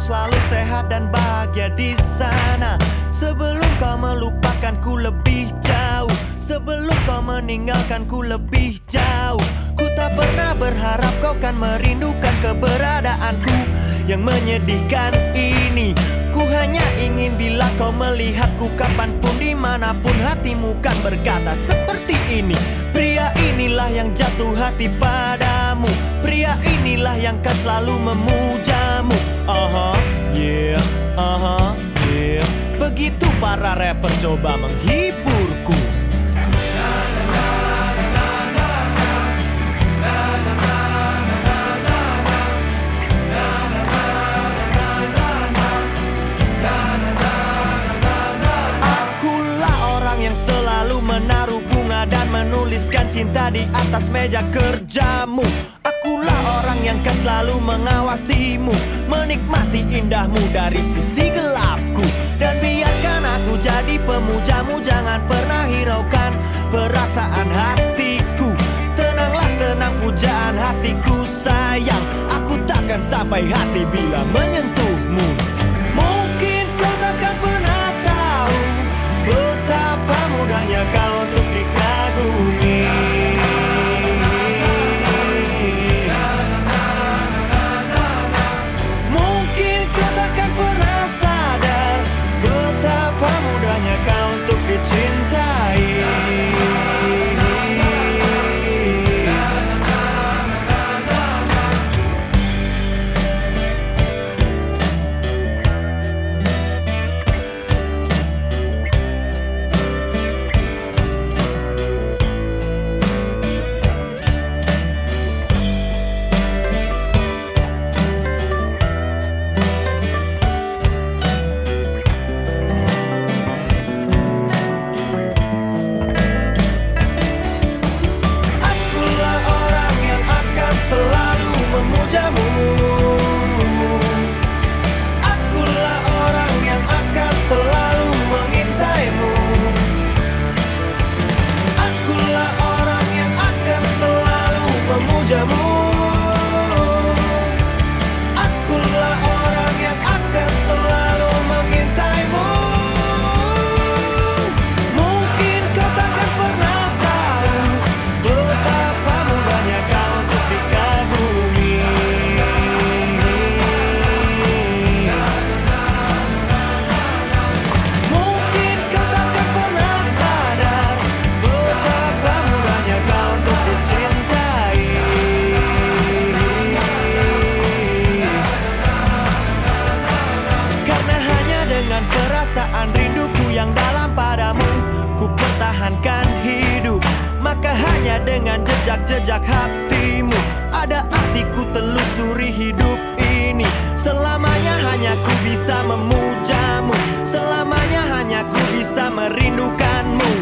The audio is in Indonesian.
kau selalu sehat dan bahagia di sana. Sebelum kau melupakan ku lebih jauh. Sebelum kau meninggalkan ku lebih jauh. Ku tak pernah berharap kau kan merindukan keberadaanku Yang menyedihkan ini. Ku hanya ingin bila kau melihatku kapan pun di mana pun hatimu kan berkata seperti ini Pria inilah yang jatuh hati padamu. Pria inilah yang kan selalu memujamu. Aha, yeah, aha, yeah. Begitu para rapper coba menghiburku menuliskan cinta di atas meja kerjamu. Akulah orang yang kan selalu mengawasimu. Menikmati indahmu dari sisi gelapku. Dan biarkan aku jadi pemujamu Jangan pernah hiraukan perasaan hatiku. Tenanglah tenang pujaan hatiku sayang. Aku takkan sampai hati bila menyentuhmu perasaan rinduku yang dalam padamu. Ku pertahankan hidup Maka hanya dengan jejak-jejak hatimu. Ada artiku telusuri hidup ini. Selamanya hanya ku bisa memujamu. Selamanya hanya ku bisa merindukanmu